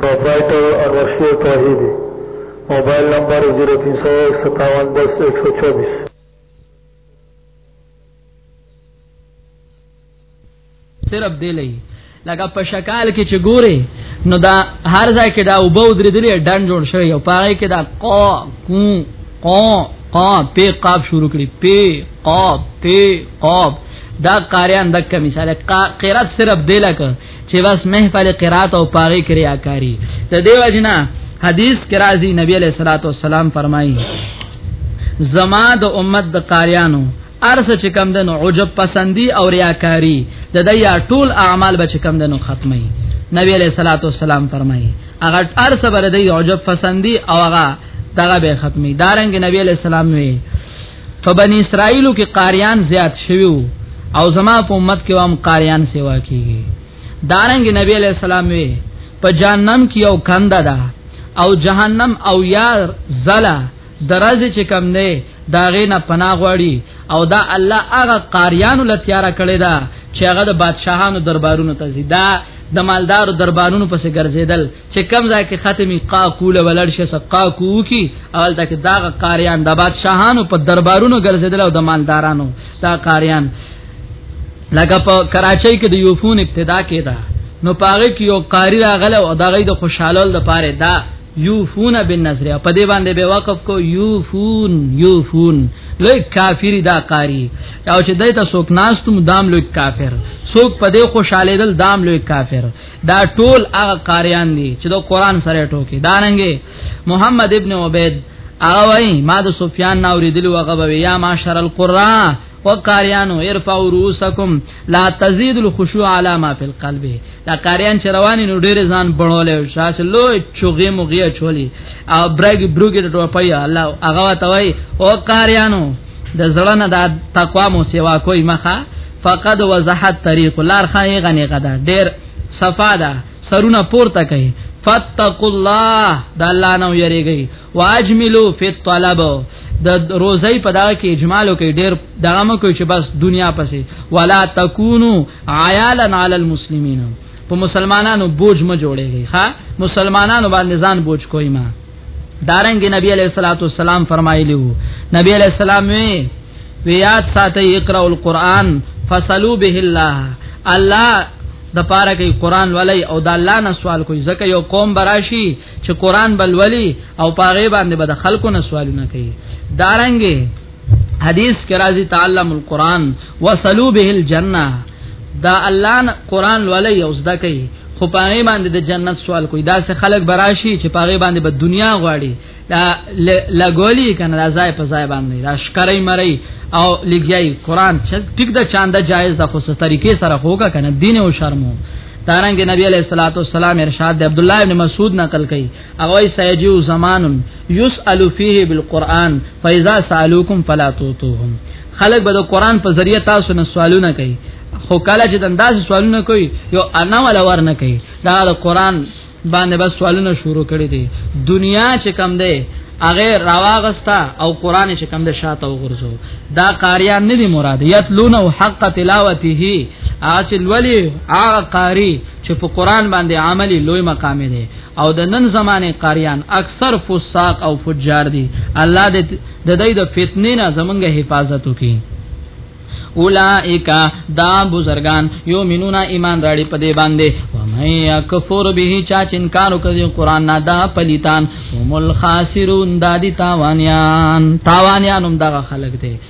پروپرائیټر انور شیر توحیدی موبائل نمبر زیرو تین سو ایک ستاون دس ایک سو چوبیس صرف دی لې لکه په شکال کې چې ګوري نو دا هر ځای کې دا وبو درې درې ډن جوړ شوی او پاره کې دا قا کو قا قا په قاب شروع کړي په قاب په قاب دا قاریان دک مثال قرات صرف دی لکه چې بس محفل قرات او پاغي کریا کاری ته دیو جنا حدیث کې راځي نبی علیہ الصلوۃ والسلام فرمایي زما د امت د قاریانو ارس چې کم دنو عجب پسندی او ریاکاری د دیا ټول اعمال به چې کم دنو ختمي نبی علیہ الصلوۃ والسلام فرمایي اگر ارس بر دی عجب پسندی او هغه دغه به ختمي دارنګ نبی علیہ السلام وی په بنی اسرائیلو کې قاریان زیات شویو او زما په امت کې هم قاریان سیوا کیږي دارنګ نبی علیہ السلام وی په جهنم کې یو کنده ده او جهنم او یا زلا درز چې کم نه دا غینه پناه غواړي او دا الله هغه قاریانو لتیار کړی دا چې هغه د بادشاهانو دربارونو ته زیدا د مالدارو دربارونو پسې ګرځیدل چې کم ځای کې ختمي قا کوله ولړ شي سقا کو کی اول تک دا قاریان د بادشاهانو په دربارونو ګرځیدل او د مالدارانو دا قاریان لکه په کراچۍ کې د یوفون ابتدا کېده نو پاره کې یو قاری راغله او دغه د خوشحالول د پاره دا یوفون بالنظر په دې باندې به وقف کو یوفون یوفون لوی کافری دا قاری او چې دای ته څوک ناستم دام لوی کافر څوک په دې خوشاله دل دام لوی کافر دا ټول هغه قاریان دي چې د قران سره ټوکی دا ننګي محمد ابن عبید هغه وای ما د سفیان ناوریدلو هغه به یا معاشر القرا وقاریانو ارفعوا رؤسکم لا تزيد الخشوع على ما في القلب دا قاریان چې روان نو ډېر ځان بڼولې شاس لوی چوغې مغیا چولی او برګ برګ ټوپیا الله هغه توي او قاریانو د زړه نه د تقوا مو سیوا کوي مخه فقد وضحت طریق لار خای غنی غدا ډیر صفا ده سرونه پورته کوي فتقوا الله د الله نو یریږي واجملوا فی الطلب د روزي په دغه کې اجمالو کې ډېر دغه مو کوي چې بس دنیا پسې ولا تکونو عیالا علی المسلمین په مسلمانانو بوج ما جوړېږي ها مسلمانانو باندې ځان بوج کوي ما دارنګ نبی علیہ الصلوۃ والسلام فرمایلی وو نبی علیہ السلام وی ویات ساته اقرا القرآن فصلوا به الله الله د پاره کوي قران ولي او د الله نه سوال کوي ځکه یو قوم براشي چې قران بل ولي او پاره باندې به د خلکو نه سوالونه کوي دارنګي حدیث کې راځي تعلم القرآن وصلو به الجنه دا الله قرآن ولې او زده کوي خو پاره باندې د جنت سوال کوي دا څه خلک براشي چې پاره باندې به دنیا غواړي دا لګولي کنه دا ځای په ځای باندې دا شکرای مری او لګیای قرآن چې ټیک دا چاندا جایز د خو طریقې سره هوګه کنه دین او شرمو دارنګ نبی علیہ الصلوۃ والسلام ارشاد عبد الله ابن مسعود نقل کړي هغه سيجو زمان يسأل فيه بالقران فاذا سالوكم فلا توتوهم خلق به د قران په ذریعہ تاسو نه سوالونه کوي خو کله چې دنداز سوالونه کوي یو انا ولا ور نه کوي دا د قران باندې بس سوالونه شروع کړي دي دنیا چې کم ده هغه راواغستا او قران چې کم ده شاته وغورځو دا قاریان نه دي مراد یتلون او حق تلاوته اصل ولی هغه قاری چې په قران باندې عملی لوی مقام دی او د نن زمانه قاریان اکثر فساق او فجار دي الله دې د دې د فتنې نه زمونږ حفاظت وکړي اولائک دا بزرگان یومنون ایمان راړي په دې باندې میا کفور به چا چې انکار وکړي قران نه دا پلیتان هم الخاسرون دادی تاوانیان تاوانیان هم دا خلق دي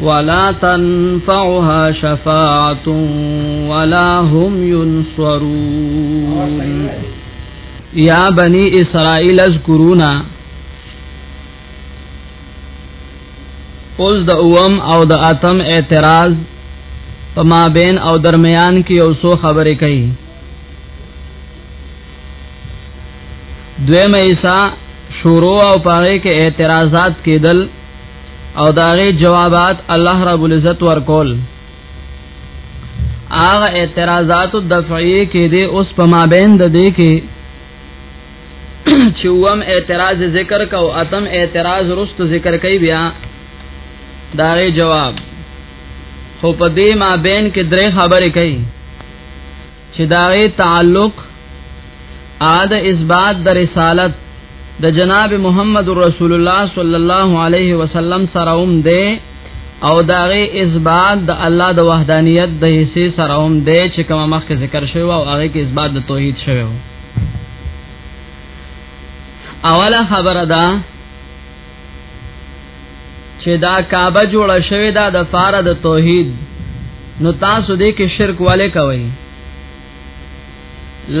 ولا تنفعها شفاعت ولا هم ينصرون یا بنی اسرائیل اذکرونا اوس د اوم او د اتم اعتراض په ما بین او درمیان کې یو څو خبرې کوي دویم ایسا شروع او پاره کې اعتراضات کېدل او داغه جوابات الله رب العزت ورکول هغه اعتراضات الدفعی کې دي اوس په مابین د دې کې چوم اعتراض ذکر کو اتم اعتراض رست ذکر کوي بیا داغه جواب خو په دې مابین کې درې خبرې کوي چې دا غي تعلق اعاده اثبات د رسالت د جناب محمد رسول الله صلی الله علیه وسلم سره هم دی او دا غي اثبات د الله د وحدانیت د حصے سره هم دی چې کوم مخکې ذکر شوی او هغه کې اثبات د توحید شوی اوله خبره ده چې دا کعبه جوړه شوې ده د فاره د توحید نو تاسو دې کې شرک والے کوي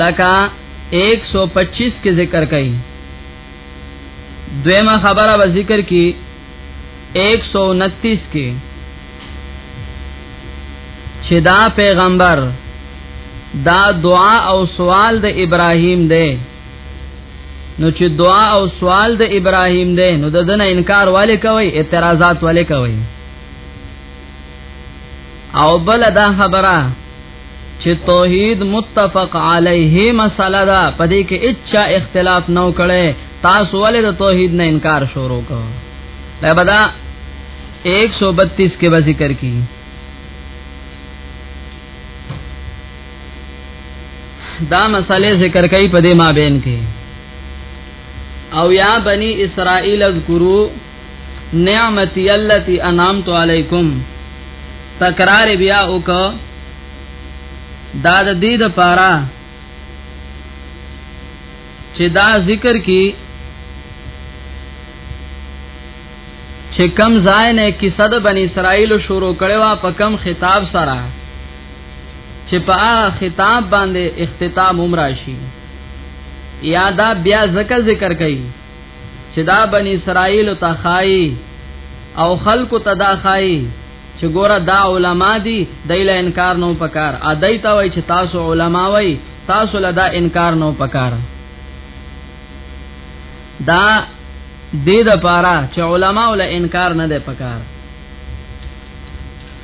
لکه 125 کې ذکر کړي دویمه خبره به ذکر کی 129 کې چې دا پیغمبر دا دعا او سوال د ابراهیم دی نو چې دعا او سوال د ابراهیم دی نو د دنه انکار والے کوي اعتراضات والے کوي او بل دا خبره چې توحید متفق علیه مسله ده پدې کې اچا اختلاف نه وکړي تاسو ولې د توحید نه انکار شروع کو دا بدا 132 کې به ذکر کی دا مسئله ذکر کوي په دې مابین کې او یا بنی اسرائیل اذکرو نعمتی اللتی انعمت علیکم تکرار بیا وک دا د دې د پاره چې دا ذکر کی چې کم ځای نه کې صد بنی اسرائیل شروع کړي وا په کم خطاب سره چې په هغه خطاب باندې اختتام هم راشي یا دا بیا ذکر ذکر کوي چې دا بنی اسرائیل ته خای او خلق ته دا خای چې ګوره دا علما دي دایله انکار نو پکار ا دای ته وای چې تاسو علما وای تاسو له دا انکار نو پکار دا دې د پاره چې علما ول انکار نه ده پکار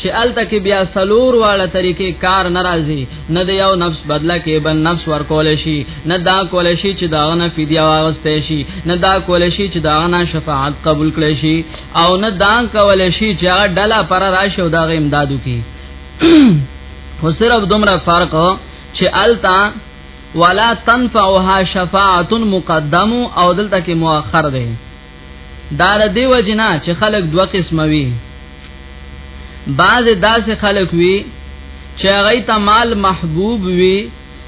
چې الته کې بیا سلور واړه طریقې کار ناراضي نه د یو نفس بدله کې بل نفس ورکول شي نه دا کول شي چې دا نه فدیه واغسته شي نه دا کول شي چې دا نه شفاعت قبول کړي شي او نه دا کول شي چې هغه ډله پر راشي او دا غي امدادو کې خو صرف دومره فرق چې التا ولا تنفعها شفاعت مقدم او دلته کې مؤخر ده دار دی وجنا چې خلق دوه قسمه وي بعض داسې خلق وي چې هغه ته مال محبوب وي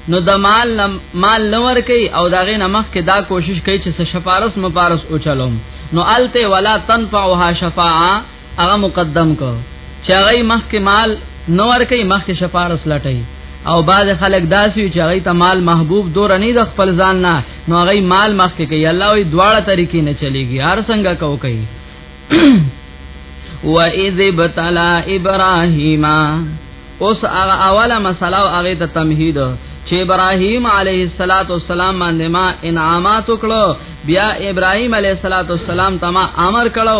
نو د مال مال لور کوي او دا غي نمخ کې دا کوشش کوي چې سفارس مفارس او چلوم نو الته ولا تنفعها شفاعه هغه مقدم کو چې هغه مخکې مال نو ورکې مخکې شفارس لټي او بعض خلک داسي چې هغه ته مال محبوب دور نه د خپل ځان نه نو هغه مال مخکې کوي الله وي دواړه طریقې نه چلےږي هر څنګه کو کوي و اذ بتلا ابراهیم اوس هغه اوله مسله او هغه ته تمهید چې ابراهيم عليه الصلاة والسلام باندې ما انعامات وکړو بیا ابراهيم عليه الصلاة والسلام تما امر کړو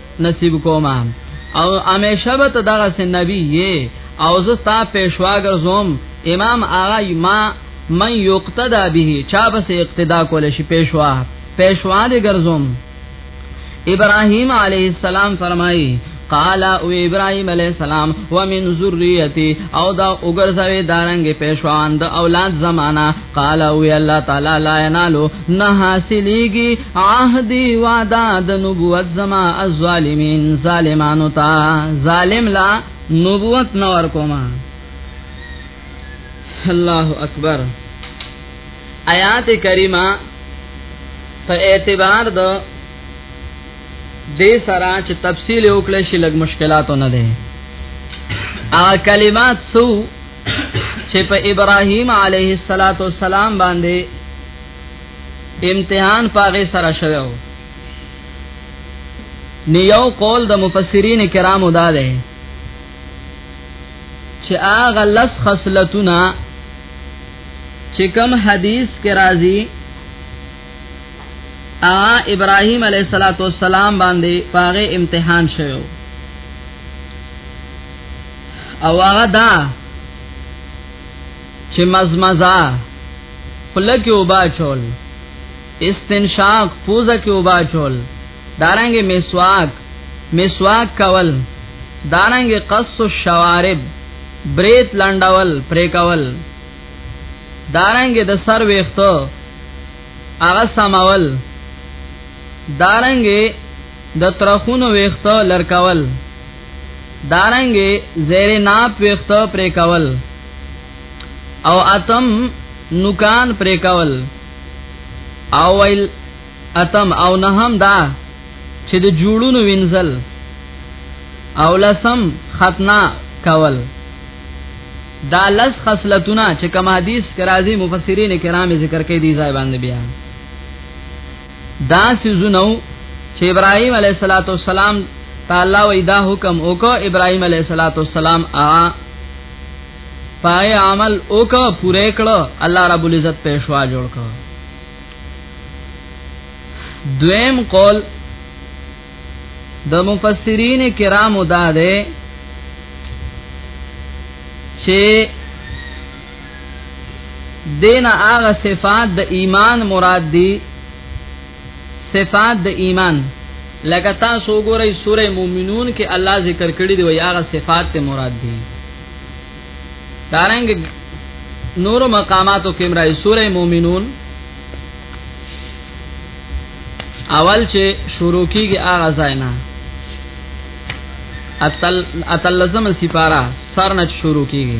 نصیب کوما او همیشه به ته دغه سن نبی یې او زستا پېښوا ګرځوم امام آغا ما من یقتدا به چا بس اقتدا کول شي پېښوا پېښوا دې ګرځوم ابراهیم علیه السلام فرمایي قال او ابراهيم عليه السلام ومن ذريتي او دا وګرځوي دارنګ پېښوان د اولاد زمانہ قال او الله تعالی لا ينالو نه حاصلېږي عهد وعده د نبوت زما الظالمین ظالمانو تا ظالم لا نبوت نور کوما الله اکبر آیات کریمه په اعتبار د دې سره چې تفصیل وکړي شي لګ مشکلاتو نه ده ا کلمات سو چې په ابراهیم علیه السلام باندې امتحان پاغه سره شوو نیو قول د مفسرین کرامو دا ده چې اغه لس خصلتونه چې کوم حدیث کې راځي ا ابراهيم عليه صلوات و سلام باندې پاغه امتحان شوو او هغه دا چې مزمزه خلک وبا چول استنشاق پوزه کې وبا چول دارنګ مسواک مسواک کول دارنګ قص الشوارب بریت لنډول پرې کول دارنګ د سر ویختو هغه سماول دارنګ د ترخونو ویختو لړکول دارنګ زیر ناپ ویختو پرې کول او اتم نوکان پر کول او ویل اتم او نهم دا چې د جوړونو وینځل او لسم ختنا کول دا لس خصلتونه چې کوم حدیث کرازي مفسرین کرام ذکر کوي دی ځای باندې بیا دا سيزونو چې ابراهيم عليه صلوات و سلام تعالی وې دا حکم وکړ ابراهيم عليه صلوات و سلام ا پای عمل وکړ پوره کړو الله رب العزت پېښوا جوړ کړ دویم قول د مفسرین کرامو دا ده چې دین هغه صفات د ایمان مراد دي صفات د ایمان لکه تاسو وګورئ سوره مومنون کې الله ذکر کړی دی هغه صفات ته مراد دي دارنګ نور مقاماتو کې مرای سوره مومنون اول چې شروع کیږي هغه ځای نه اتل اتلزم سپارا سر نه شروع کیږي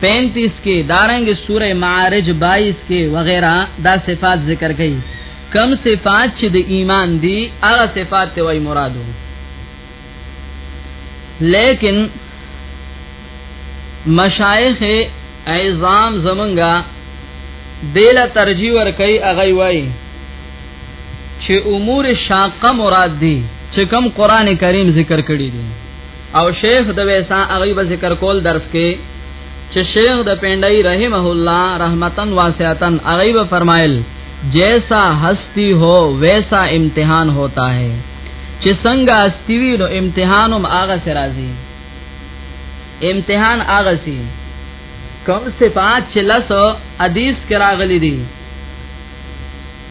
35 کې دارنګ سوره معارج 22 کې وغیرہ دا صفات ذکر کړي کم صفات چې د ایمان دي هغه صفات ته وای مرادو لیکن مشایخ عظام زمونږه دل ترجیح ور کوي هغه وای چې امور شاقه مراد دي چې کم قران کریم ذکر کړی دي او شیخ د ویسا هغه به ذکر کول درس کې چې شیخ د پندای رحمه الله رحمتن واسعتن هغه به فرمایل جیسا هستی هو ویسا امتحان ہوتا ہے چې څنګه هستی وی نو امتحانم هغه سره راځي امتحان هغه سي کوم صفات چې لاسو حدیث کرا غلي دي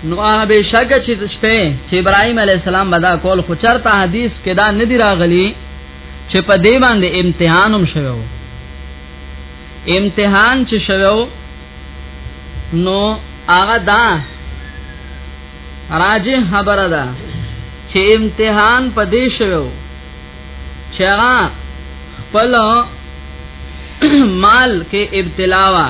نو هغه به شګه چې شته چې ابراهيم عليه السلام بدا کول خو چرته حدیث کې دا نه دی راغلی چې په دې باندې امتحان هم شوو امتحان چې شوو نو هغه دا راجه خبره ده چې امتحان په دې شوو چې هغه خپل مال کې ابتلا وا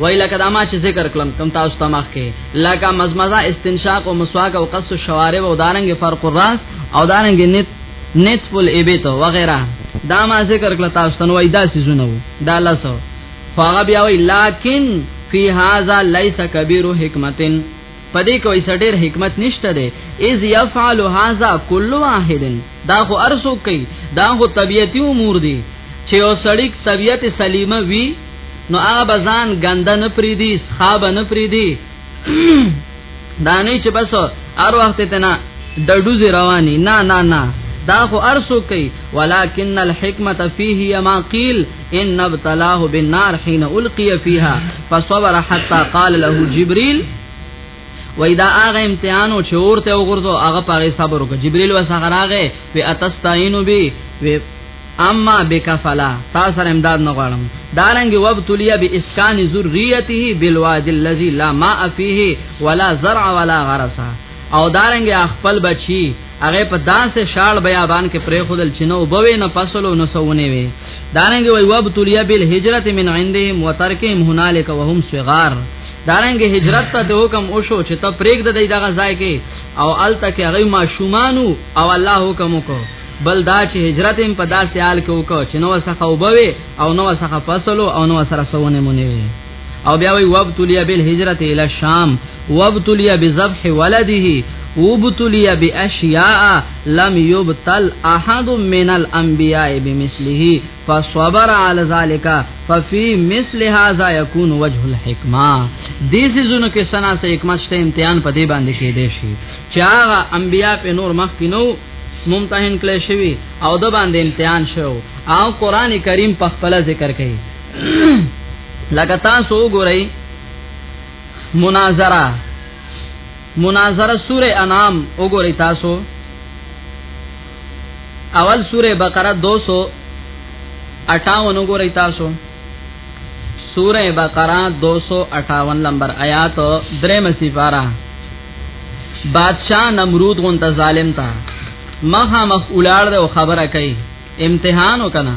وای لکه دا ما چې ذکر کړم کم تاسو ته مخ کې لکه مزمزه استنشاق او مسواک او قص الشوارب او دارنګ فرق الراس او دارنګ نت نتف الابیت وغیرہ دا ما ذکر کړ تاسو ته وای دا سيزونه وو دا لاسو فغب یا وای لکن فی هذا ليس کبیر حکمتن پدې کوي سړیر حکمت نشته دی اذ يفعل هذا كل واحد دا خو ارسو کوي دا خو طبيعتي امور دي چې یو سړی طبيعت سلیمه وي نو هغه بزان ګنده نه پریدي صحاب نه پریدي دا نه چې بس هر وخت ته نه ډډوز رواني نه نه نه دا خو ارسو کوي ولکن الحکمت فيه ما قيل ان ابتلاه بالنار حين القي فيها فصبر حتى قال له جبريل وای دا هغه امتحانو چې اورته وګرځو هغه پاره صبر وکړه جبريل وسغه راغې په اتستاینو بي اما بکفلا تا سره امداد نه غواړم دارنګ وبتلیا باسکان ذریته بالواد الذی لا ماء فیه ولا زرع ولا غرس او دارنګ خپل بچی هغه په داسې شال بیابان کې پرې خودل چینو بوي نه فصلو نه سونه وي دارنګ وی وب تولیا بل هجرت من عندهم وترکهم هنالک وهم صغار دارنګ هجرت ته د حکم او شو چې ته پرېګ د دغه ځای کې او الته کې هغه ما شومانو او الله حکم وکړ بل دا چې هجرت هم په داسې حال کې وکړ چې نو څخه وبوي او نو څخه فصلو او نو سره سونه مونږ او بیا وی وابتلیا بالهجرت الی الشام وابتلیا بذبح ولده وابتلیا باشیاء لم یبتل احد من الانبیاء بمثله فصبر علی ذلک ففي مثل هذا يكون وجه الحکمه دې سيزونو کې سنا سه حکمت شته امتحان په دې باندې کې دي شي چې هغه انبیا په نور مخ کې نو ممتحن کله شوی او د باندې امتحان شو او قران کریم په خپل ذکر کوي لکه تاسو وګورئ مناظره مناظره سوره انعام وګورئ تاسو اول سوره بقره 258 وګورئ تاسو سوره بقره 258 نمبر آیات درې مسی پارا بادشاہ نمرود غون ته ظالم تا مخه مخ اولاد او خبره کوي امتحان وکنا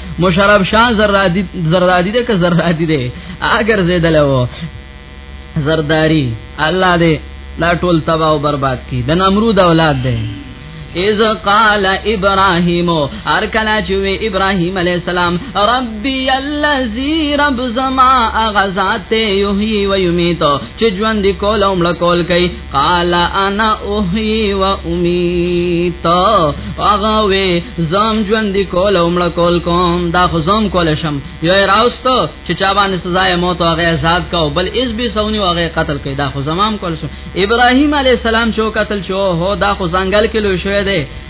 مشرف شاه زرادی زرادی ده که زرادی ده اگر زیدل وو زرداری الله دې دا ټول تباہ او برباد کی د نمرود اولاد ده اذ قال ابراهيم هر کله چې وی ابراهيم عليه السلام ربي الذي رب زما غزات يحيي ويميت چې ژوند کول او مړ کول کوي قال انا احيي واميت هغه وي زم ژوند کول او مړ کول کوم دا خو زم کول شم یو راوستو چې چا باندې سزا یې موت او غیر آزاد کو بل اس به سونی او غیر قتل کړي دا خو زمام کول شم ابراهيم عليه السلام چې قتل شو هو دا خو ځنګل کې لوي شوی دی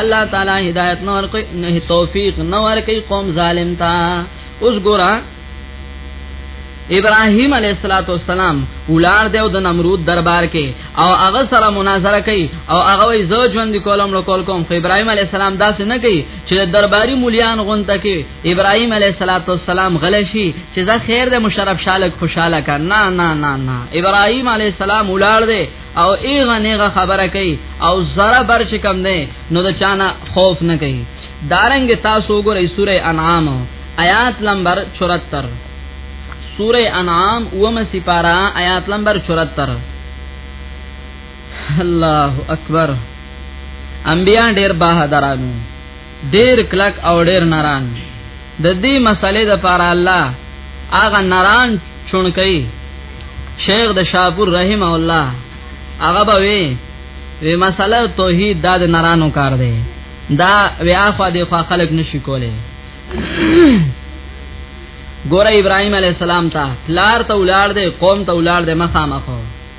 الله تعالی هدایت نور کوي نه توفیق نور کوي قوم ظالم تا اوس ګورا ابراهيم عليه الصلاه والسلام ولار دیو د نمرود دربار کې او هغه سره مناظره کوي او هغه وي زو ژوند کولم نو کول کوم خو ابراهيم عليه السلام داسې نه کوي چې درباري مليان غونته کې ابراهيم عليه الصلاه والسلام غل شي چې زه خیر د مشرف شالک خوشاله کا نه نه نه نه ابراهيم عليه السلام ولار دی او ایغه نیغه خبره کوي او زره بر چې کم نه نو د چانه خوف نه کوي دارنګ تاسو ګورئ سوره انعام آیات نمبر 74 سوره انعام ومه سپارا آیات نمبر 74 الله اکبر انبیاء ډیر بهادرانو ډیر کلک او ډیر نران د دې مسلې د پاره الله هغه نران چونکې شیخ د شاپور رحم الله هغه به وی وی مسله توحید د نرانو کار دی دا بیا خو د خو خلق نشي کوله ګوره ابراهيم عليه السلام ته پلار ته ولار دی قوم ته ولار دی مخامخو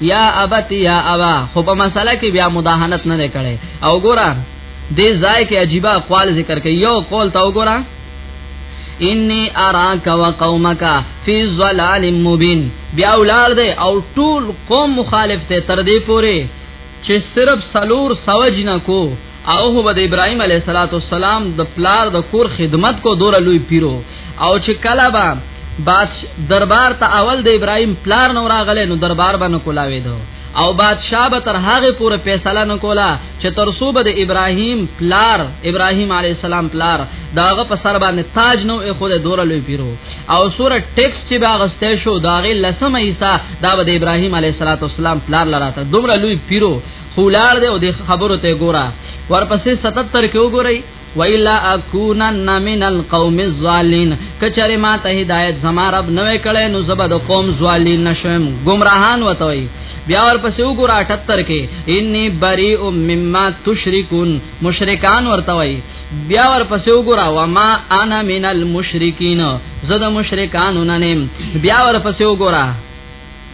یا ابتی یا ابا خو په مسله کې بیا مداهنت نه کړي او ګورا دې ځای کې عجیب اقوال ذکر کوي یو قول تا وګورا انی اراک و قومک فی ظلال مبین بیا ولار دې او ټول قوم مخالف ته تر دې پوره چې صرف سلور سوجنا کو او هو د ابراهيم عليه السلام د پلار د کور خدمت کو دور لوی پیرو او چې کله با بادش دربار ته اول د ابراهيم پلار نو راغله نو دربار باندې کولاوي دو او بادشاہ به تر هغه پورې فیصله نکولا چې تر صوبه د ابراهیم پلار ابراهیم علی السلام پلار داغه په سر باندې تاج نو خود دور لوی پیرو او سوره ټیکس چې باغسته شو داغه لسمه ایسا دا د ابراهیم علی السلام پلار لراته دومره لوی پیرو خولار دی او د خبرو ته ګوره ورپسې 77 کې وګورئ ویلا اکونن من القوم الظالین کچره ما ته هدایت زما رب نوې کړي نو زبد قوم ظالین نشم گمراهان وتوي بیا ور پسې وګور 78 کې انی بری ام مما تشرکون مشرکان ورتوي بیا ور پسې وګور و ما انا من المشرکین زه د مشرکانو نه نیم بیا ور پسې وګور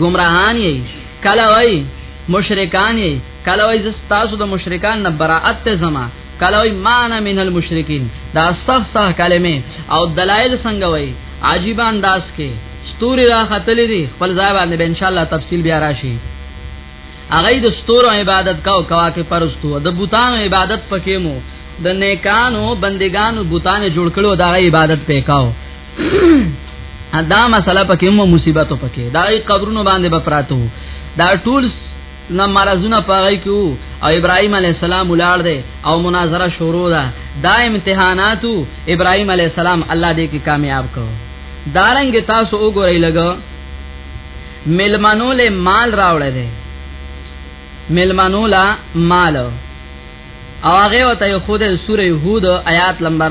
گمراهان یې کله وای مشرکان یې کله وای تاسو د مشرکان نه براءت ته زما کله وای معنا من المشرکین دا صح صح کلمه او دلایل څنګه وای عجیب انداز کې ستوري را خطلې دي خپل ځای باندې به ان شاء الله تفصیل بیا راشي هغه د ستورو عبادت کاو کواکه پرستو د بوتانو عبادت پکې مو د نیکانو بندگانو بوتانه جوړ کړو دا عبادت پکاو دا مسله پکې مو مصیبت پکې دا ای قبرونو باندې بپراتو دا ټول نه مرزونه پاغی کو او ابراهيم عليه السلام ولار دي او مناظره شروع ده دا امتحاناتو ابراهيم عليه السلام الله دې کې کامیاب کړو دارنګ تاسو وګورئ لګو ملمنو له مال راوړل دي ملمنو لا مال او هغه وته خود سوره يهود آیات نمبر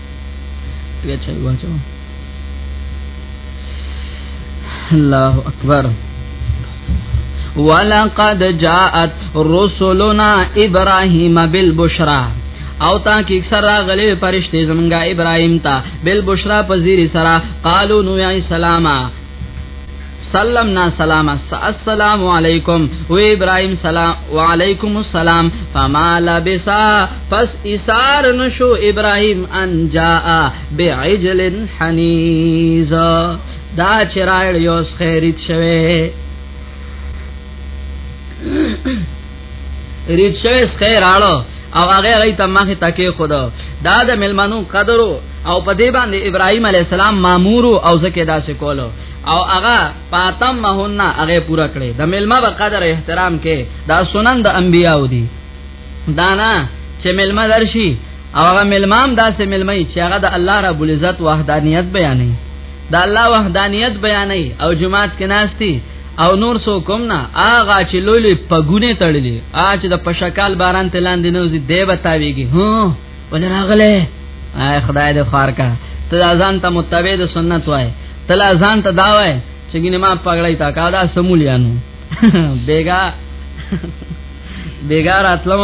بیا چای واچو الله اکبر ولقد جاءت رسلنا ابراهيم بالبشرى او تا کی اکثر راغلی پرشته زمونږه ابراهيم ته بل بشرا پذيري سرا قالو نو يا سلاما سلمنا سلام السلام علیکم و ابراهيم سلام وعليكم السلام فما لبسا پس ایثار نشو ابراهيم ان جاء بعجل حنيز دا چرایل یوس خیرت شوه ریټ شوی سکه راړو او هغه غي ته مخه تکي خود دا د ملمنو قدر او په دې باندې ابراهيم عليه السلام مامور او زکه داسې کولو او هغه پاتم مهن هغه پورا کړي د ملما په قدر احترام کې دا سنن د انبياو دي دانا چې ملما درشي او هغه ملمام داسې ملمای چې هغه د الله رب العزت وحدانیت بیانې د الله وحدانیت بیانې او جماعت کې ناشتي او نور سو کوم نه آغا چې لولې پګونه تړلې آ چې د پشکال باران ته لاندې نوځي دی بتاویږي هو ولې راغله آی خدای دې خار کا ته ځان ته متبع د سنت وای ته ځان ته دا وای چې ګینه ما پګړای تا کا دا سمولیانو بیگا بیگا راتلم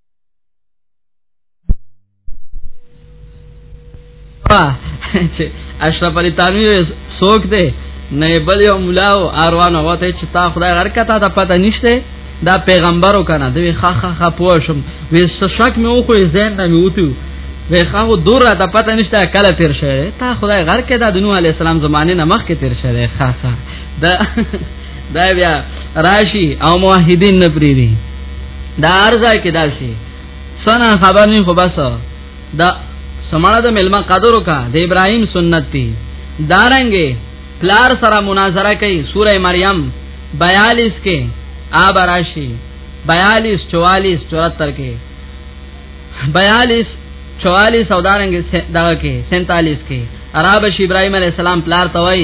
چې اشرف علي تانوي څوک دی نه بل یو مولا او اروان وته چې تا خدای غر کته دا پته نشته دا پیغمبرو کنه دوی خا خا خا پوښم وې شک مې وخو زین نه مې وته وې خا هو دور دا پته نشته کله تیر شوی تا خدای غر کته د نوح عليه السلام زمانه نه مخ کې تیر شوی خا خا دا دا بیا راشي او موحدین نه پریری دا ارزه کې داسي سنا خبر نه خو بس دا سماړه د ملما قدر وکا د ابراهیم سنت دی دارنګې پلار سره مناظره کوي سوره مریم 42 کې آب راشي 42 44 74 کې 42 44 او دارنګې دغه کې 47 کې عرب ابراهیم علی السلام پلار توي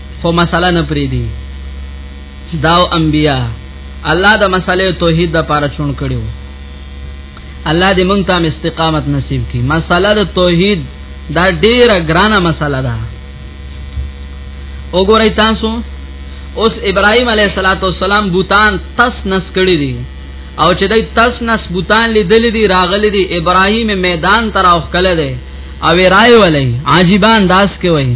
خو مسله نه پری دی داو انبیا الله د مسلې توحید د پاره چون کړیو الله دې مونږ ته استقامت نصیب کړي مسله د توحید دا ډیره ګرانه مسله ده وګورئ تاسو اوس ابراهيم عليه صلوات والسلام بوتان تس نس کړی دي او چې دای تس نس بوتان لیدل دي راغلي دي ابراهيم میدان تر اوخ کله دي او راي ولې عجيبان داس کې وای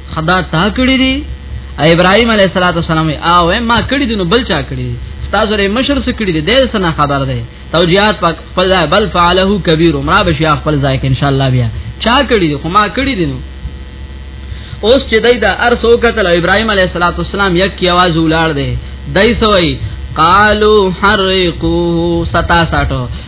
خدا تا کړی دی ابراهيم عليه السلام او ما کړی دی نو بل چا کړی دی تاسو ری مشر څه کړی دی د سنا خبر ده توجيهات په خپل ځای بل فعله کبیر عمره بشي خپل ځای کې ان شاء الله بیا چا کړی دی خو ما کړی دی نو اوس چې دای دا ارسو قتل ابراهيم عليه السلام یک کی आवाज ولاړ دی دای سوئی قالو حرقوه 67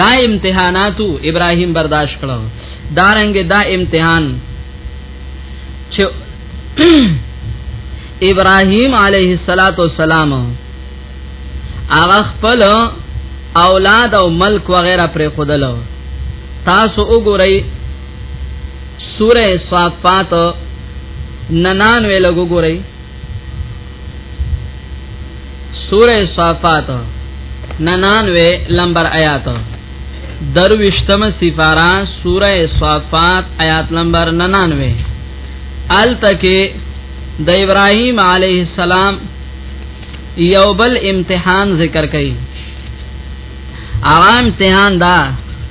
دا امتحاناتو ابراهیم برداشت کړو دا رنګ دا امتحان چې ابراهیم علیه الصلاۃ والسلام هغه خپل اولاد او ملک وغیرہ پر خودلو تاسو وګورئ سوره صافات 99 لګو ګورئ سوره صافات 99 لمبر آیات دروشتم سفارا سوره صافات آیات نمبر 99 التکی د ابراهیم علیه السلام یو بل امتحان ذکر کړي عام امتحان دا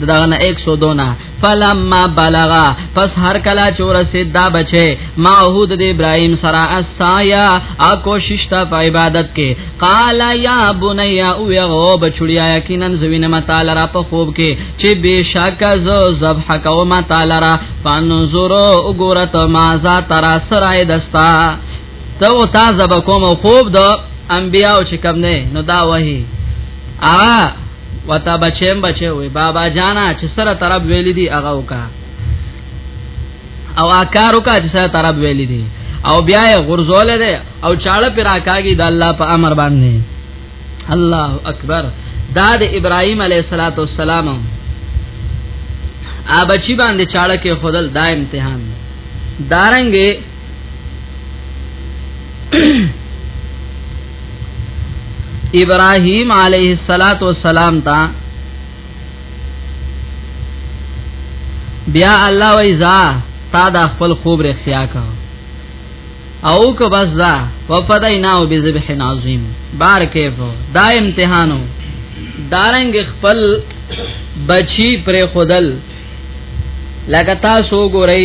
دغه نه 102 نه فلما بلغا پس هر کلا چور سید دا بچي ما هود د ابراهيم سرا اسايا ا کوشش تا په عبادت کې قال يا بني او يا غو بچړيا یقینا زوینه ما تعالی را په خوب کې چې بشک ز ذبح کو ما تعالی را فنظر وګورت ما ذا ترا سرای دستا ته او تا زب کوم خوب د انبیاء چې کوم نه نو دا وਹੀ ا وتا بچیم بچي وي بابا جانا چې سره طرف ویل دي هغه وکا او اکار وکا چې سره طرف ویل دي او بیا یې غرزول دي او چاړه پر راکاږي د الله په امر باندې الله اکبر دا د ابراهيم عليه صلوات و سلام ا بچی باندې چاړه کې خدل دا امتحان دارنګ ابراهيم عليه الصلاه والسلام تا بیا الله وایزا تا دا خپل خوب رخیا کا او که بس دا وفدیناو بذبح عظیم بار کیفو دا امتحانو دارنګ خپل بچی پر خودل لکه تاسو ګورئ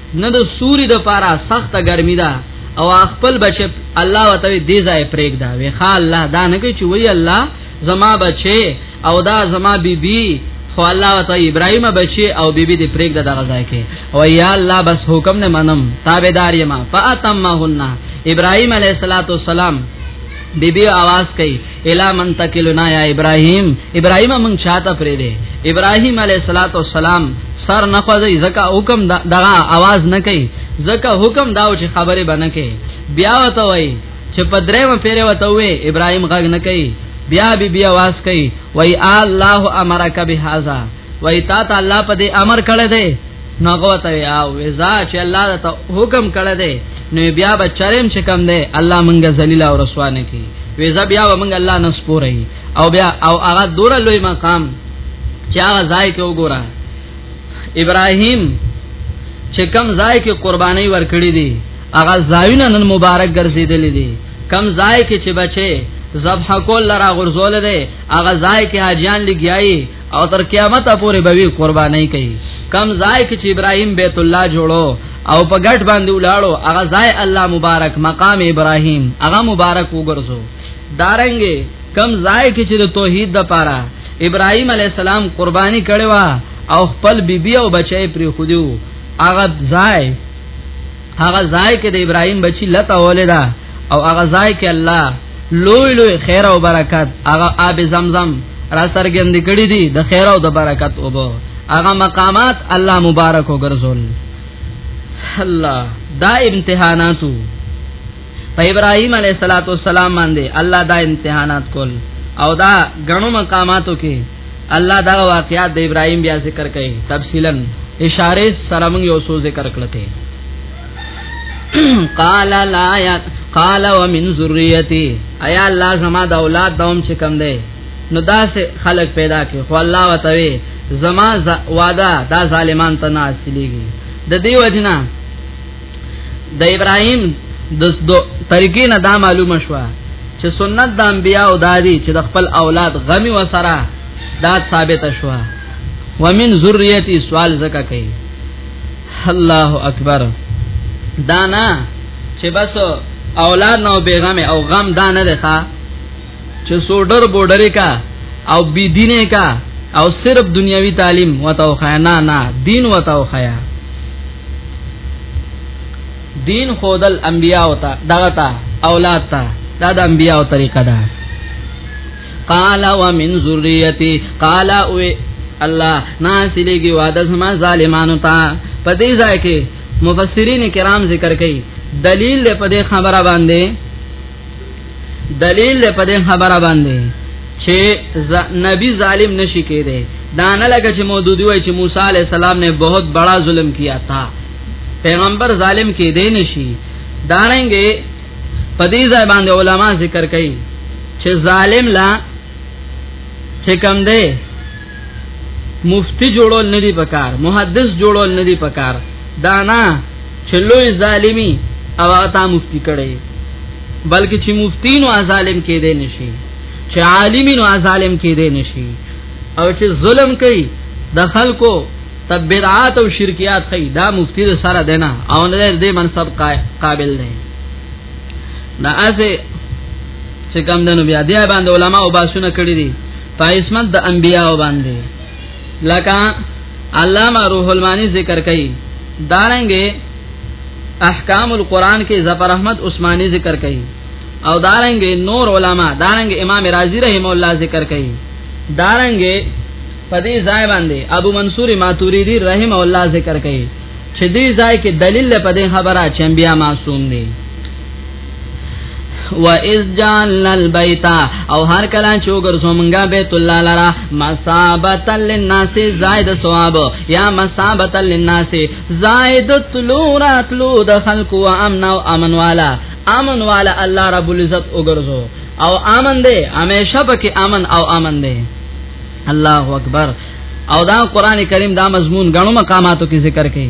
نه د سوري د پاره سخته ګرمي ده او خپل بچي الله وتعالى دې ځای پرېګ دا وی خا الله دا نه کوي چې وی الله زما بچي او دا زما بيبي بی خو الله وتعالى ابراهيم بچي او بيبي بی دې پرېګ دا دغه ځای کې او یا الله بس حکم نه منم تابعدار یم فاتمهن ابراهيم عليه السلام بيبي आवाज کوي الا من تکلنا یا ابراهیم ابراهیم مونږ چاته پرې دی ابراهیم علیه الصلاۃ والسلام سر نه خوځي زکه حکم دغه आवाज نه کوي زکه حکم داو چې خبره بنه کوي بیا وته وای چې په درېم پیره وته وې ابراهیم غږ نه کوي بیا بی بیا واس کوي وای الله امرک بهذا وای تا ته الله په دې امر کړی دی نو هغه ته یا وزا چې الله ته حکم کړی دی نو بیا به چرېم چې کم دی الله مونږه ذلیل او رسوا نه کی وزا بیا مونږ الله نه سپورې او بیا او هغه دور لوی مقام چې هغه ځای کې وګوره ابراهیم چې کم ځای کې قرباني ورکړي دي هغه ځایونه نن مبارک ګرځیدلې دي کم ځای کې چې بچي ذبح کول لرا غرزول دي هغه ځای کې حاجیان لګیایي او تر قیامت پورې به وی قرباني کوي کم ځای کې چې ابراهيم بیت الله جوړو او په ګټ باندې ولاړو هغه ځای الله مبارک مقام ابراهيم هغه مبارک وګرځو دارنګې کم ځای کې چې د توحید د پاره ابراهيم عليه السلام قرباني کړي وا او خپل بیبي او بچي پری خودیو هغه ځای هغه ځای کې د ابراهيم بچي لته ولدا او هغه ځای کې الله لوی لوی خیر او برکت هغه آب زمزم را سرګند کړی دي د خیر او د برکت او بو هغه مقامات الله مبارک وګرځول الله دا امتحاناتو په ابراهيم عليه السلام باندې الله دا امتحانات کول او دا غنو مقاماتو کې الله دا واقعات د ابراهيم بیا ذکر کړي تفصیلا اشاره سره موږ یو څو ذکر کړته قال لا یا قال ومن ذریتی ایا الله زما د اولاد دوم چې کم دی نو دا سه خلق پیدا کړي خو الله وتوي زما وعده دا ظالمان ته نه اصليږي د دې وجنه د ابراهيم د طریقې نه دا معلومه شوه چې سنت د انبیا او دادی چې د خپل اولاد غمی وسره دا ثابت شوه ومن ذریتی سوال زکه کوي الله اکبر دانا چې بس اولاد نو بیغمه او غم دانه ده چې سوډر بورډر کا او بی دینه کا او صرف دنیوي تعلیم وتاو خیا نه نه دین وتاو خیا دین خودل انبیاء او تا دغه تا اولاد تا دا د انبیاء او طریقه ده قال ومن ذریتی قال او الله ناسلیږي وعده سما ظالمانو ته په دې ځای کې مفسرین کرام ذکر کوي دلیل په دې خبره باندې دلیل په دې خبره باندې چې نبی ظالم نشي کېده دا نه لکه چې مودودی وای چې موسی علی السلام نے بہت بڑا ظلم کیا تھا پیغمبر ظالم کې دی نشي داننګې په دې ځای باندې علما ذکر کوي چې ظالم لا چې کم دی مفتی جوړول نه دی پکار محدث جوړول نه دی پکار دانا چلوې ظالمی او تا مفتی کړي بلکې چې مفتی نو ظالم کې دی نشي چې عالم نو ظالم کې دی نشي او چې ظلم کوي د خلکو تبرعات او شرکیات کوي دا مفتی سره دینا او نه دې منصب قابل نه دا اسه چې کم دنو بیا دی باندې علما او باسونه کړی دي پایسمت د انبیاء باندې لکه علامه روح المانی ذکر کوي دارنګه احکام القرآن کې ظفر احمد عثماني ذکر کوي او دارنګه نور علما دارنګه امام رازی رحم الله ذکر کوي دارنګه پدې ځای باندې ابو منصور ماتوریدی رحم الله ذکر کوي چې دې ځای کې دلیل پدې خبره چې انبیا معصوم دي و اذ جعل البيت او هر کله چې وګرځو مونږه بیت الله لرا مصابت للناس زائد ثواب یا مصابت للناس زائد طلوع راتلو د خلق و امن او امن والا امن والا الله رب العزت وګرځو او امن دې همیشه پکې امن او امن دې الله اکبر او دا قران کریم دا مضمون غنو مقاماتو کې ذکر کړي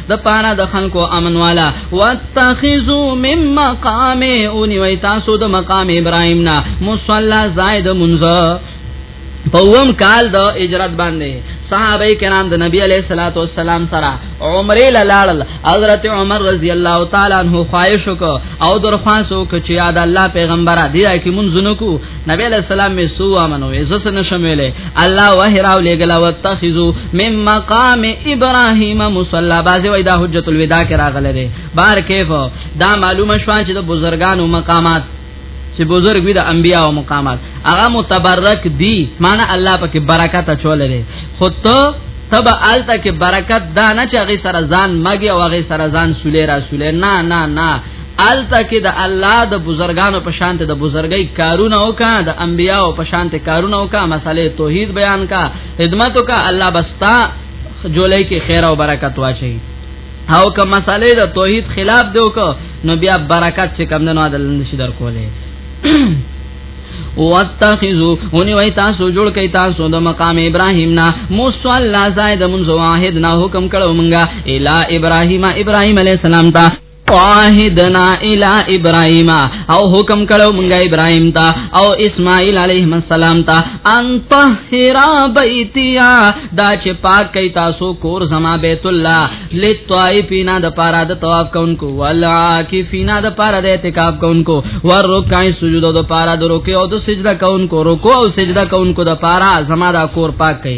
د پاره د خلکو امن والا واتخذو من مقام اونی وای تاسو د مقام ابراهیم نا مصلا زائد منز پوم کال د اجرت باندې صحابه کرام د نبی علیہ الصلوۃ والسلام سره عمره لاړل حضرت عمر رضی الله تعالی عنہ خواهش وک او درخواست وک چې یاد الله پیغمبره دی کی منځونو کو نبی علیہ السلام می سو امنو عزت نشمله الله وه راو لګلا واتخذو مم مقام ابراهیم مصلا باز وای دا حجت الوداع کرا غلره بار کیف دا معلومه شوان چې د بزرګانو مقامات چې بزرګ وي د انبیا او مقامات هغه متبرک دي معنی الله پکې برکت چول لري خود ته تب آلتا کې برکت دا نه چې هغه سره ځان مګي او هغه سره ځان سولې را سولې نه نه نه الته کې د الله د بزرګانو په شان ته د بزرګۍ کارونه وکا د انبیانو په شان ته کارونه وکا مسالې توحید بیان کا خدمت وکا الله بستا جولای کې خیر او برکت واچي او که مسالې د توحید خلاف دی وک نو بیا برکت چې کم نه نو عدل نشي در کوله واتخذو اونی وای تاسو جوړ کئ تاسو د مقام ابراهیم نا مصلی زائد منزو واحد نا حکم کړو مونږه الی ابراهیم ابراهیم علی السلام ته واهدنا الى ابراهيم او حکم کړو مونږه ابراهيم ته او اسماعيل عليه السلام ته ان طهر بيتيا دا چې پاک کئ تاسو کور زما بیت الله لطائفین د پاره د طواف کوونکو والعاکفین د پاره د اعتکاف کوونکو ورکای سجود د پاره د رکوع او د سجده کوونکو رکوع او سجده کوونکو د پاره زما دا کور پاک کئ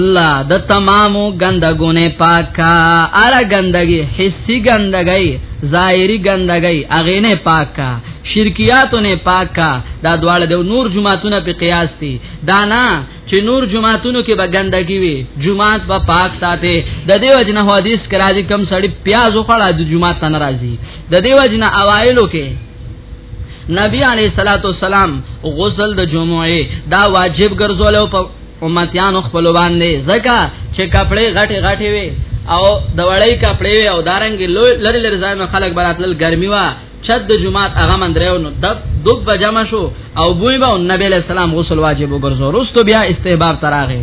الله د تمامو ګندګونه پاکا اره ګندګي حسي ګندګي ظاهري ګندګي اغه نه پاکا شرکیاتو نه پاکا دا دواړه د نور جمعهتون په قیاس دي دا نه چې نور جمعهتونو کې به ګندګي وي جمعهت به پاک ساتي د دیو جن حدیث کرا دي کم سړی پیاز وخړه د جمعه تن راځي د دیو جن اوایلو کې نبی علیہ الصلوۃ والسلام غسل د جمعې دا واجب ګرځول او امتیانو خپل باندې زکه چې کپڑے غټي غټي وي او د وړۍ کپڑے وي او دارنګ لری لری ځانو خلک براتل ګرمي وا چد د جمعات هغه مندرو نو دب دوب جمع شو او بوی به نبی له سلام غسل واجب وګرځو رستو بیا استحباب تراغه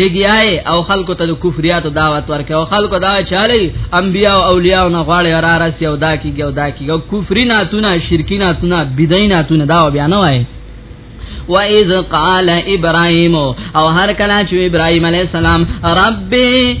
لګیاي او خلکو ته د کفریاتو دعوت ورکړي او خلکو دا چالي انبیا او اولیاء نه غواړي را راسي او دا کیږي او دا کیږي او کفری ناتونه شرکی ناتونه بدعي ناتونه دا بیا نه وایي و اذ قال ابراهيم او هر کله چې ابراهيم عليه السلام ربي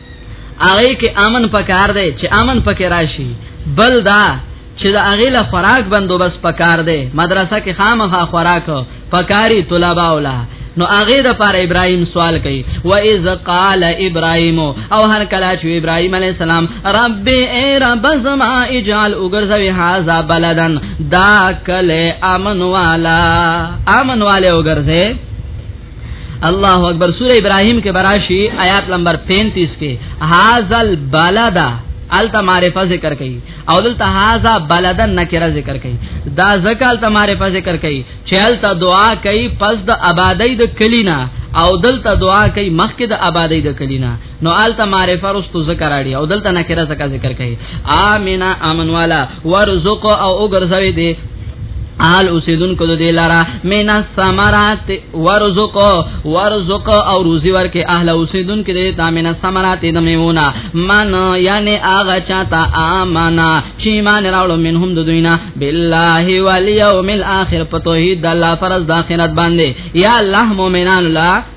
هغه کې امن پکار دی چې امن پکې راشي بل دا چې د هغه له خوراک بندوبست پکار دی مدرسه کې خامخا خوراک پکاري طلبه اوله نو هغه د پاره ابراهيم سوال کوي و اذ قال ابراهيم او هر کله چې ابراهيم عليه السلام رب اي رب زما اجعل وګرځوي هاذا بلدن دا کله امن والا امن والے وګرځي الله اکبر سوره ابراهيم کې براشي آیات نمبر 35 کې هاذل بلدا التا معرفه ذکر کئ او دلته هاذا بلدا نکره ذکر کئ دا زکال تا معرفه ذکر کئ چل تا دعا کئ پس د آبادی د کلینا او دلته دعا کئ مخکې د آبادی د کلینا نو آلتا معرفه رستو ذکر اړي او دلته نکره ذکر ذکر کوي امنا امن والا ورزق او وګرځوي دي آل اوسیدون کو دې لارا مینا سمرات ورزق ورزق او روزي ورکه اهل اوسیدون کې دې تامنا سمرات دې میونا من یعنی اغه چاته امانا چی مان راولو منهم د دوینا بالله والیوم الاخر په توحید الله فرض د اخرت باندې یا الله مؤمنان الله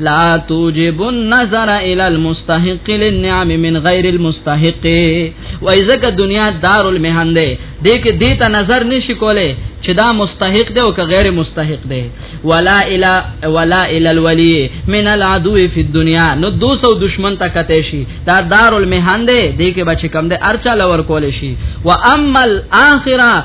لا توجب النظر الى المستحق للنعم من غیر المستحق و ایزکه دنیا دار المهند دې کې دې ته نظر نشي کوله چې دا مستحق دی او که غیر مستحق دی ولا الا ولا الا الولی من العدو فی الدنيا نو 200 دشمن ته کته شي دا دار المهند دې کې بچ کم دی ارچا لور کول شي و اما الاخره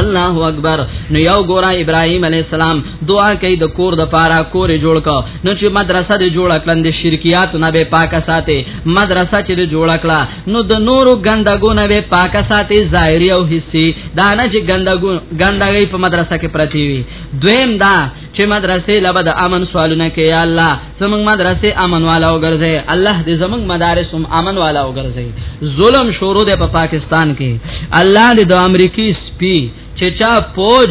الله اکبر نو یو ګورا ابراهيم عليه السلام دعا کوي د کور د پاره کور جوړ کا نو چې مدرسه دې جوړ کړند د شرکيات نه به پاکه ساتي مدرسه چې دې جوړ کړه نو د نورو ګندګو نه به پاکه ساتي ظاهري او حسي دا نه چې ګندګو ګندګي په مدرسه کې پرتی وي دویم دا چې مدرسې لبه د امن سوالونه کوي یا الله زمنګ مدرسې امن والا وګرځي الله دې زمنګ مدارس هم امن والا وګرځي ظلم شروع دی په پا پاکستان کې الله دې د امریکای سپی چې چا پوج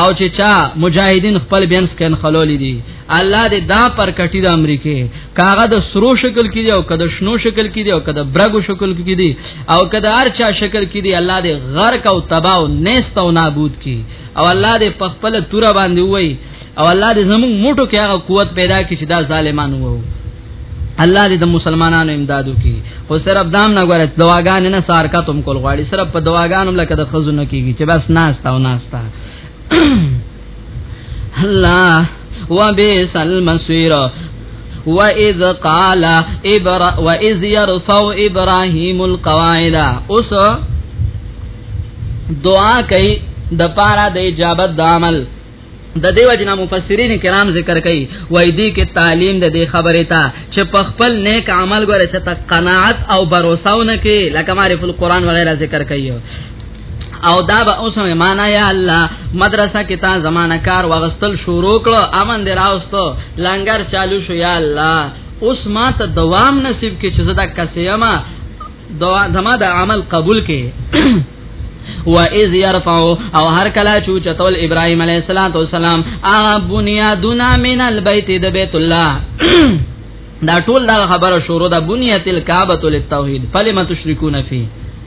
او چې چا مجاهدین خپل بینس کین خلولې دي الله دې دا پر کټی د امریکې کاغه د سرو شکل کې دی او کده شنو شکل کې دی او کده برګو شکل کې دی او کده هر چا شکل کې دی الله دې غرق او تباہ او نیست او نابود کړي او الله دې په خپل تور باندې وای او الله دې زموږ موټو کې هغه قوت پیدا کړي چې دا ظالمانو وو الله دې د مسلمانانو امدادو کی خو صرف دام نه غواړي دواګان نه سارکا تم کول غواړي صرف په دواګانو لکه د خزونه کیږي چې بس ناشتا او ناشتا الله وبئس المصير وَإِذْ قَالَ إِبْرَ وَإِذْ يَرْفَعُ إِبْرَاهِيمُ الْقَوَاعِدَ اوس دعا کوي د پاره د اجابت د عمل د دیو جنا مفسرین کرام ذکر کوي وای دی کې تعلیم د دې خبره تا چې په خپل نیک عمل غره چې قناعت او باور وسونه کې لکه معرفت القرآن وغیرہ ذکر کوي او دا به اوس مې معنا یا الله مدرسه کې تا زمانہ کار وغستل شروع کړو امن دی راوستو لنګر چالو شو یا الله اوس ما ته دوام نصیب کې چې زدا کسیما دوا زما د عمل قبول کې و اذ يرفع او هر کلا چو چتول ابراهيم عليه السلام ا بنيادنا من البيت د بيت الله دا ټول دا خبره شروع ده بنيه الكعبه للتوحيد فلم تشركون فيه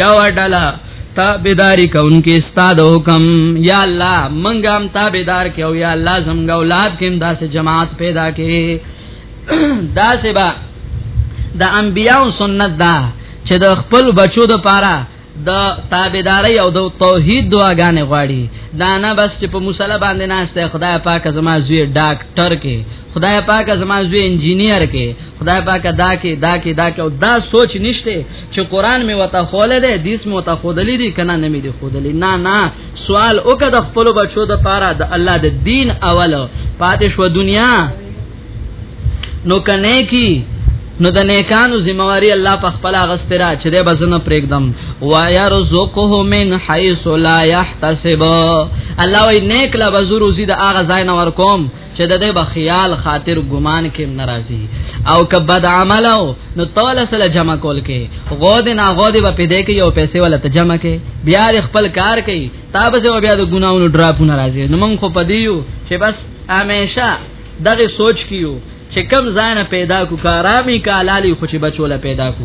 یا وډلا تابیداری کونکي استاد حکم یا الله منګم تابیدار کیو یا الله زمګ اولاد کیم داسې جماعت پیدا کړي داسې با د دا انبیاو سنت دا چې د خپل بچو د پاره د تابعداري او د توحید دعاګانې غواړي دا نه بس چې په مصلی باندې ناشته خدای پاک زما زوی ډاکټر کې خدای پاک زما زوی انجینیر کې خدای پاک دا کې دا کې دا کې او دا سوچ نشته چې قران می وته خوله ده دیس مو ته خودلې دي کنه نه می دي خودلې نه نه سوال وکړه د خپل بچو د پاره د الله د دین اول پاتې شو دنیا نو کنه کی نو د نیکانو ذمہواری الله په خپل غسترا چې د بزنه پرېګدم و يرزقه من حيث لا يحتسب الله وی نیک لا بزرو زید اغه زاین ور کوم چې د دې بخیال خاطر ګمان کې ناراضي او که بد عمل او نو توله سره جمع کول کې غود نه غود به پیدا کې یو پیسې ولا ته جمع کې بیا خپل کار کوي تابه او بیا د ګناونو ډراپ ناراضي نو موږ خو پدیو چې بس همیشه دغه سوچ کیو چې کم ځان پیدا کو کارامي کالالی خو چې بچوله پیدا کو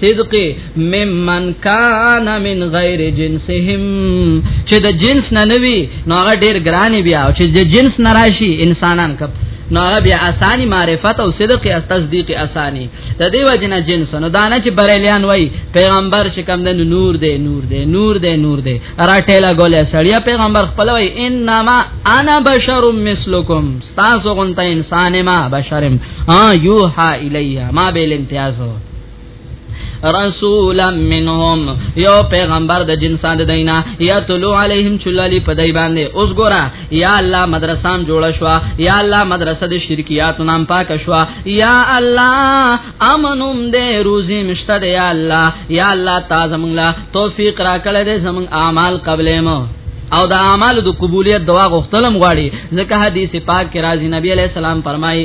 صدق ممن کان من غیر جنسهم چې د جنس نه نوي نو هغه ډیر ګرانی بیا او چې د جنس نه راشي انسانان کپ نو هغه بیا اسانی معرفت او صدق او تصدیق اسانی د دې وجنه جنس نو دانه چې بریلیان وای پیغمبر چې کم د نور دی نور دی نور دی نور دی راټیلا ګولې سړیا پیغمبر خپل وای انما انا بشر مثلکم تاسو غونته انسان ما بشرم ها یوها الیا ما بیل امتیازو رسولا منهم یو پیغمبر د جنسان د دینا یا تلو علیهم چلالی په دای باندې اوس ګورا یا الله مدرسام جوړ شوا یا الله مدرسه د شرکیات نام پاک شوا یا الله امنم دې روزي مشته دې یا الله یا الله تاسو موږ لا توفیق را کړې دې زمون اعمال قبلې مو او د اعمال د قبولیت دوا غختلم غواړي ځکه حدیث پاک کې راځي نبی علی السلام فرمایي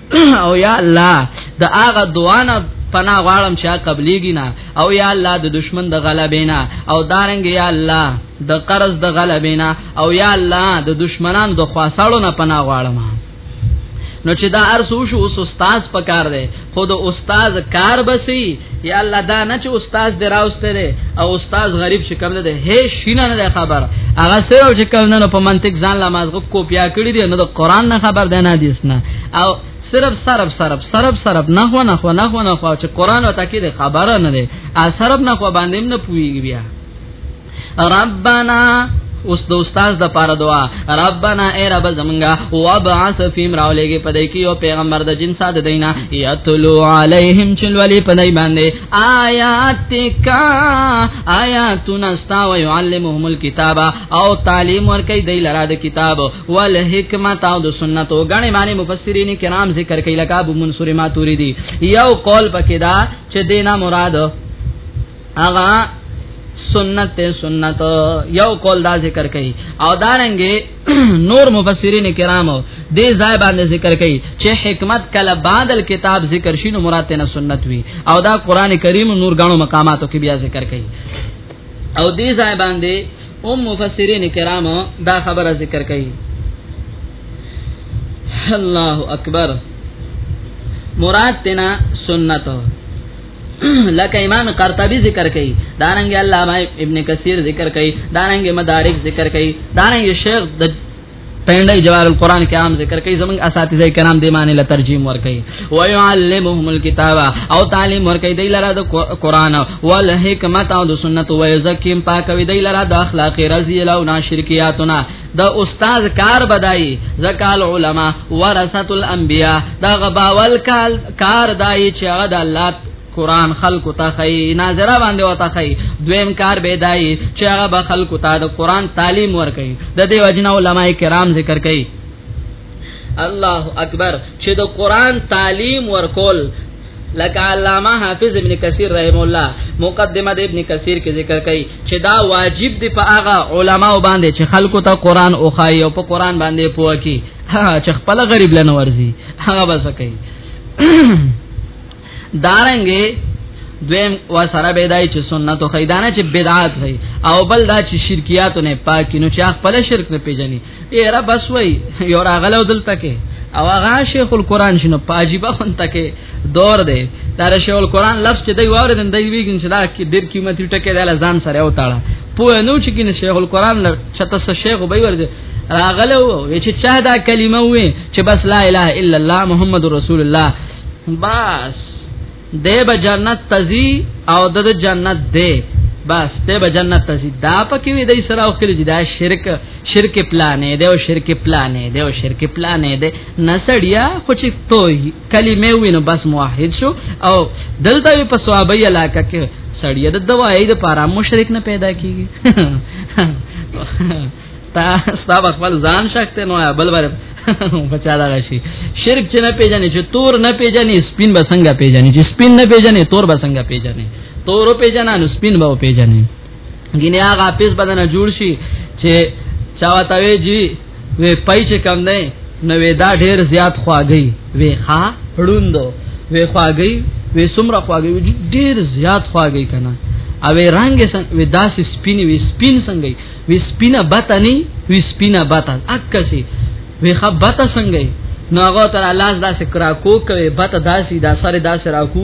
او یا الله د هغه دوانه پنا غواړم چې قبليږي نه او یا الله د دشمن د غلبینا او دارنګ یا الله د قرض د غلبینا او یا الله د دشمنان د خواصړو نه پنا غواړم نو چې دا ارسو شو اوس استاد پکار دی خود استاد کار بسی یا الله دا نه چې استاد دی راوسته دی او استاد غریب چې کوم دی هي شینه نه خبر هغه سره چې کوم نه په منطق ځان لا مازغه کوپیا کړی دی نو د قران نه خبر دی نه دیس نه او صرف صرف صرف صرف صرف نه خو نه خو نه خو نه خو چې قران او تاکید خبره نه دی ا صرف نه خو باندې نه پوي بیا ربنا اوس د استاد د پاره دعا ربنا ای رب زمونږه وابعث فیم راولېږي په دې کې یو پیغمبر د جنس د دینه یتلو علیهم چل ولی په دې باندې آیاتک آیاتنا استا و يعلمهم الكتاب او تعلیم ورکې دی لرا د کتاب ول حکمت او د سنت او غنی باندې مفسرین کرام ذکر کوي لکه ابو منصور ماتوریدی یو قول پکې دا چې دینا مراد هغه سنت ته سنت یو قول دا ذکر کړي او دارنګي نور مفسرین کرامو دې ځای باندې ذکر کړي چې حکمت کله بعدل کتاب ذکر شي نو مراد نه سنت وي او دا قران کریم نور غاڼو مقاماتو کې بیا ذکر کړي او دې ځای باندې هم مفسرین کرامو دا خبره ذکر کړي الله اکبر مراد تینا سنت لکه امام قرطبي ذکر کوي دارنګ علامه ابن کثیر ذکر کوي دارنګ مدارک ذکر کوي دارنګ شیخ د پندای جوار القران کې عام ذکر کوي زمونږ اساتذه کرام دې معنی له ترجمه ور کوي و يعلمهم الكتاب او تعلیم ور کوي دې لره د قران او له حکمت او د سنت او زکیم پاکوي دې لره د اخلاق رضی الله او ناشرکیاتنا د استاد کار بدای زکال علما ورثه الانبیاء دا غباول کال کار دای چې غد الله قران خلق ته خی ناظره باندې وته خی دویم کار به دای چې هغه به خلق ته د قران تعلیم ورکړي د دې وجنه علما کرام ذکر کوي الله اکبر چې د قران تعلیم ورکول لکه علامه حافظ ابن کثیر رحم الله مقدمه د ابن کثیر کې ذکر کړي چې دا واجب دی په هغه علما باندې چې خلکو ته قران او خای او په قران باندې پوه کی چې خپل غریب لنه ورزي هغه بس کوي دارنګي دویم و سره بدای چې سنت او خیدانه چې بدعات وي او بل دا چې شرکیات نه پاک نو چې خپل شرک نه پیژني اے رب اسوي یو راغلو دلته کې او هغه شیخ القران شنو پاجيبه خون تکي دور دی دا شیخ القران لفظ چې دی واره دن دی ویګن چې دا کې ډېر قیمتي ټکه دی لزان سره او تاړه پوه نو چې کینه شیخ القران لر چته سه شیخ به ورده راغلو وی چې چا دا کلمه وې چې بس لا اله الا الله محمد رسول الله بس دی به جنت تزي او د جنت دی بس ته به جنت ته دا پکې وي دای سره او خلک دا شرک شرک پلانې دی او شرک پلانې دی او شرک پلانې دی نسړیا خو چې توي کلمې وینو بس موحد شو او دلته په صحابه علاقه کې سړیا د دوايي د پارا مشرک نه پیدا کیږي تا ستا خپل ځان شکته نو بل بر بچا دا شي شرک چې نه پیژنې چې تور نه پیژنې سپین به څنګه پیژنې چې سپین نه پیژنې تور به څنګه پیژنې تور پیژنې نو سپین به پیژنې ګینه هغه پیس بدن جوړ شي چې چا وتاوي جی وې پای چې کم نه نو دا ډیر زیات خواږی وې ها ړوندو وې خواږی وې سمره خواږی ډیر زیات خواږی کنه او رنگ وې داسې سپین وې سپین څنګه وی سپینا بتا نه وی سپینا بتا اکسی وی خبتا څنګه نو هغه تر الله دا سکرا کو کوي بتا داسي دا سره دا سره کو